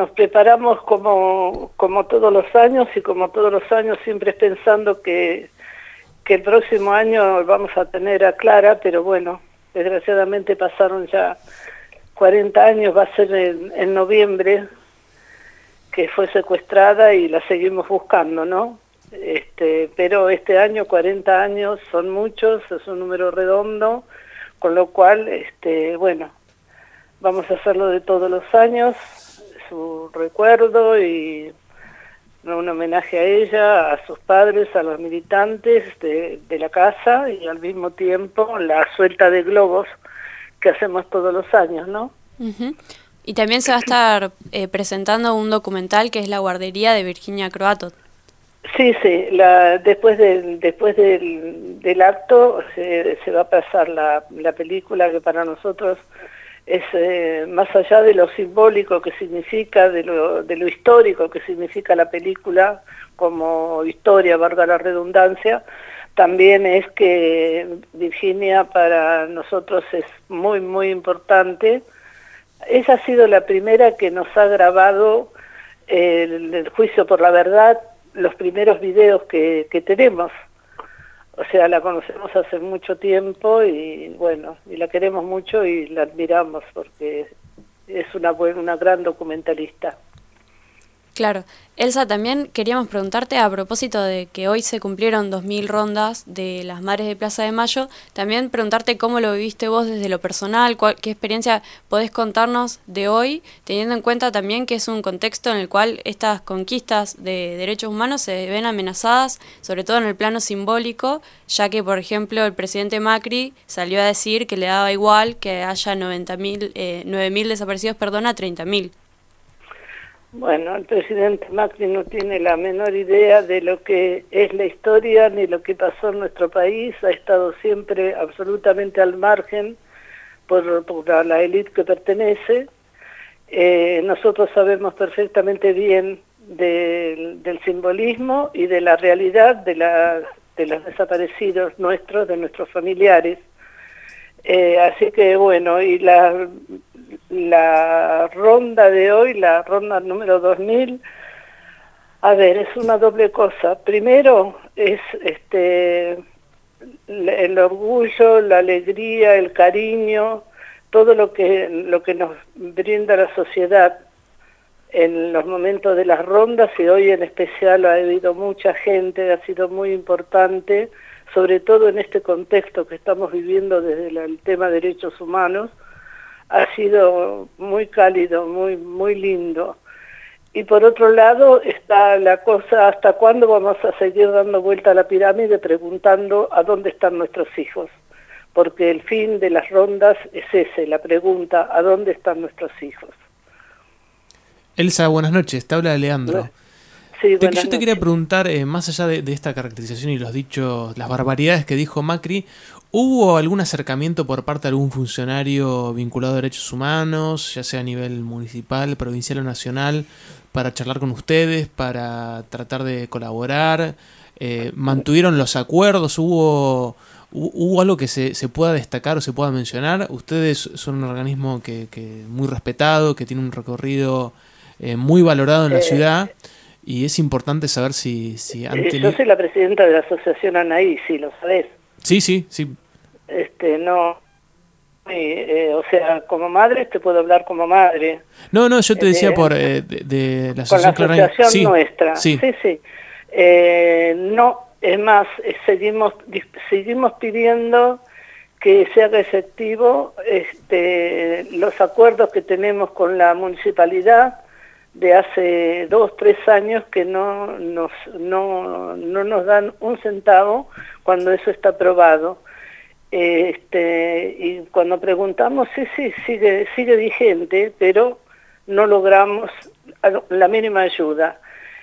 nos preparamos como, como todos los años y como todos los años siempre pensando que, que el próximo año vamos a tener a Clara, pero bueno, desgraciadamente pasaron ya 40 años, va a ser en, en noviembre que fue secuestrada y la seguimos buscando, ¿no? Este, pero este año 40 años son muchos, es un número redondo, con lo cual, este, bueno, vamos a hacerlo de todos los años, su recuerdo y un homenaje a ella, a sus padres, a los militantes de, la casa y al mismo tiempo la suelta de globos que hacemos todos los años, ¿no? Y también se va a estar eh, presentando un documental que es La guardería de Virginia Croato. Sí, sí, la, después del, después del, del acto se, se, va a pasar la, la, película que para nosotros es eh, más allá de lo simbólico que significa, de lo, histórico que significa la película como historia, valga la redundancia, también es que Virginia para nosotros es muy, muy importante. Esa ha sido la primera que nos ha grabado el, el juicio por la verdad los primeros videos que, que tenemos. O sea, la conocemos hace mucho tiempo y bueno, y la queremos mucho y la admiramos porque es una, buena, una gran documentalista. Claro. Elsa, también queríamos preguntarte a propósito de que hoy se cumplieron 2.000 rondas de las Madres de Plaza de Mayo, también preguntarte cómo lo viviste vos desde lo personal, qué experiencia podés contarnos de hoy, teniendo en cuenta también que es un contexto en el cual estas conquistas de derechos humanos se ven amenazadas, sobre todo en el plano simbólico, ya que, por ejemplo, el presidente Macri salió a decir que le daba igual que haya 90.000, eh, 9.000 desaparecidos, perdón, a 30.000. Bueno, el presidente Macri no tiene la menor idea de lo que es la historia ni lo que pasó en nuestro país, ha estado siempre absolutamente al margen por, la élite que pertenece. Eh, nosotros sabemos perfectamente bien del, simbolismo y de la realidad de, la, de los desaparecidos nuestros, de nuestros familiares. Eh, así que bueno, y la, la ronda de hoy, la ronda número 2000, a ver, es una doble cosa. Primero es este el orgullo, la alegría, el cariño, todo lo que, lo que nos brinda la sociedad en los momentos de las rondas y hoy en especial ha habido mucha gente, ha sido muy importante, sobre todo en este contexto que estamos viviendo desde el tema de derechos humanos, ha sido muy cálido, muy, muy lindo. Y por otro lado está la cosa, ¿hasta cuándo vamos a seguir dando vuelta a la pirámide preguntando a dónde están nuestros hijos? Porque el fin de las rondas es ese, la pregunta, ¿a dónde están nuestros hijos? Elsa, buenas noches, te habla Leandro. Sí, te, yo te quería preguntar, eh, más allá de, de, esta caracterización y los dichos, las barbaridades que dijo Macri, ¿Hubo algún acercamiento por parte de algún funcionario vinculado a derechos humanos, ya sea a nivel municipal, provincial o nacional, para charlar con ustedes, para tratar de colaborar? Eh, ¿Mantuvieron los acuerdos? ¿Hubo, hubo algo que se, se, pueda destacar o se pueda mencionar? Ustedes son un organismo que, que muy respetado, que tiene un recorrido eh, muy valorado en la eh, ciudad y es importante saber si, si han tenido... Yo soy la presidenta de la asociación ANAI, si lo sabés. Sí, sí, sí. Este, no. Eh, o sea, como madre te puedo hablar como madre. No, no, yo te decía por eh, de, la asociación, nuestra. Sí, sí. Eh, no, es más, seguimos seguimos pidiendo que se haga efectivo este, los acuerdos que tenemos con la municipalidad de hace dos, tres años que no nos, no, no nos dan un centavo cuando eso está aprobado. Este, y cuando preguntamos, sí, sí, sigue, sigue vigente, pero no logramos la mínima ayuda.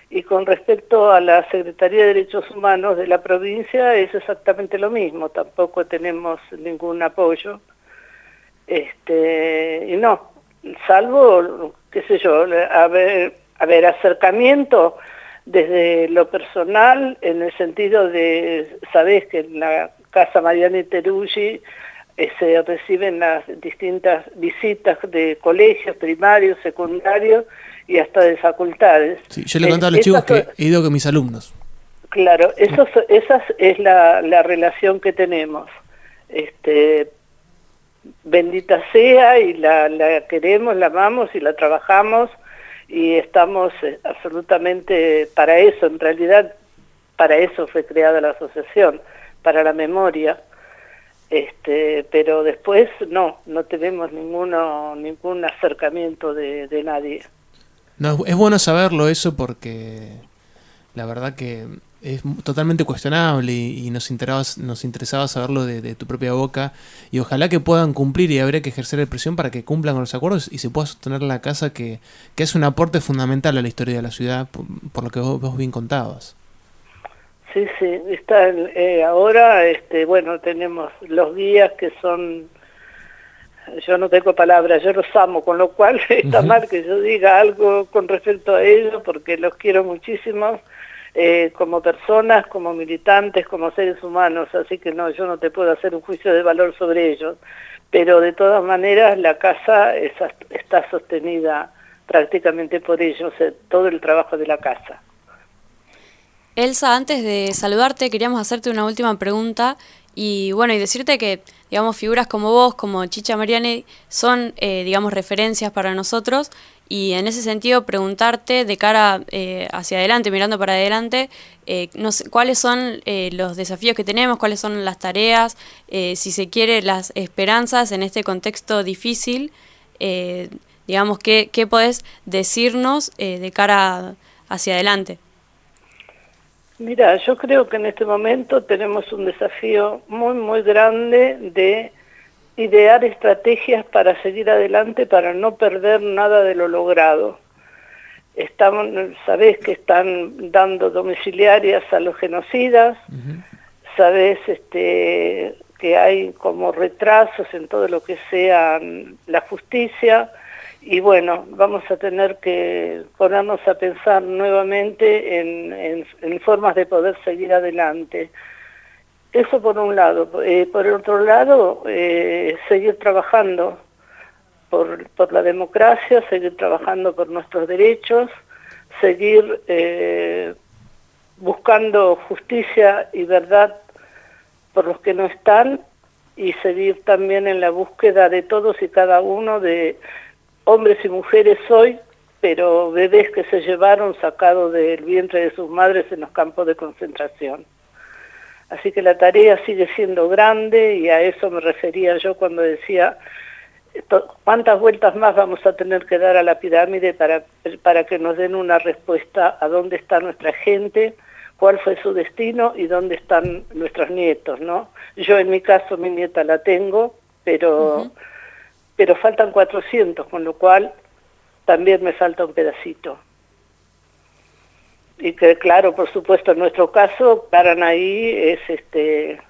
Y con respecto a la Secretaría de Derechos Humanos de la provincia es exactamente lo mismo, tampoco tenemos ningún apoyo. Este, y no, salvo, qué sé yo, a ver, a ver, acercamiento desde lo personal, en el sentido de, sabés que en la Casa Mariana Teruggi eh, se reciben las distintas visitas de colegios primarios, secundarios, y hasta de facultades. Sí, yo le contaba a los chicos que he ido con mis alumnos. Claro, eso, esa es la, la relación que tenemos. Este, bendita sea y la, la queremos, la amamos y la trabajamos y estamos eh, absolutamente para eso, en realidad para eso fue creada la asociación, para la memoria, este, pero después no, no tenemos ninguno, ningún acercamiento de, nadie. No, es bueno saberlo eso porque la verdad que es totalmente cuestionable y, nos, interesaba, nos interesaba saberlo de, tu propia boca. Y ojalá que puedan cumplir y habría que ejercer presión para que cumplan con los acuerdos y se pueda sostener la casa que, que es un aporte fundamental a la historia de la ciudad por, lo que vos, bien contabas. Sí, sí, está, eh, ahora, este, bueno, tenemos los guías que son, yo no tengo palabras, yo los amo, con lo cual está mal que yo diga algo con respecto a ellos porque los quiero muchísimo eh, como personas, como militantes, como seres humanos, así que no, yo no te puedo hacer un juicio de valor sobre ellos, pero de todas maneras la casa está sostenida prácticamente por ellos, todo el trabajo de la casa. Elsa, antes de saludarte, queríamos hacerte una última pregunta y bueno, y decirte que, digamos, figuras como vos, como Chicha Mariani, son, eh, digamos, referencias para nosotros. Y en ese sentido preguntarte de cara eh, hacia adelante, mirando para adelante, eh, no cuáles son eh, los desafíos que tenemos, cuáles son las tareas, si se quiere, las esperanzas en este contexto difícil, digamos, ¿qué, qué podés decirnos de cara hacia adelante? Mira, yo creo que en este momento tenemos un desafío muy, muy grande de idear estrategias para seguir adelante, para no perder nada de lo logrado. Estamos, sabés que están dando domiciliarias a los genocidas, sabés este, que hay como retrasos en todo lo que sea la justicia, y bueno, vamos a tener que ponernos a pensar nuevamente en formas de poder seguir adelante. Eso por un lado. Eh, por otro lado, eh, seguir trabajando por, por, la democracia, seguir trabajando por nuestros derechos, seguir eh, buscando justicia y verdad por los que no están y seguir también en la búsqueda de todos y cada uno de hombres y mujeres hoy, pero bebés que se llevaron sacados del vientre de sus madres en los campos de concentración. Así que la tarea sigue siendo grande y a eso me refería yo cuando decía cuántas vueltas más vamos a tener que dar a la pirámide para, para que nos den una respuesta a dónde está nuestra gente, cuál fue su destino y dónde están nuestros nietos, ¿no? Yo en mi caso mi nieta la tengo, pero, pero faltan 400, con lo cual también me falta un pedacito y que claro, por supuesto, en nuestro caso, ahí es este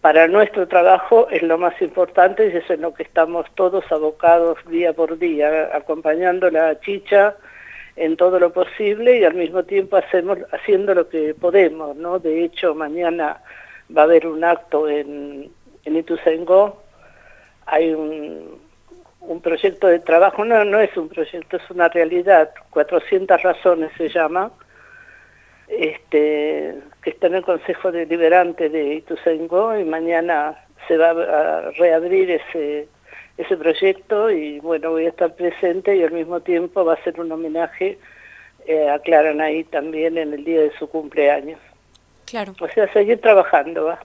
para nuestro trabajo es lo más importante y es en lo que estamos todos abocados día por día, acompañando la chicha en todo lo posible y al mismo tiempo hacemos haciendo lo que podemos, ¿no? De hecho, mañana va a haber un acto en, en Ituzaingó, hay un, un proyecto de trabajo, no, no es un proyecto, es una realidad, 400 razones se llama, este, que está en el Consejo Deliberante de Ituzaingó y mañana se va a reabrir ese, ese proyecto y bueno, voy a estar presente y al mismo tiempo va a ser un homenaje eh, a Clara también en el día de su cumpleaños. Claro. O sea, seguir trabajando, ¿va?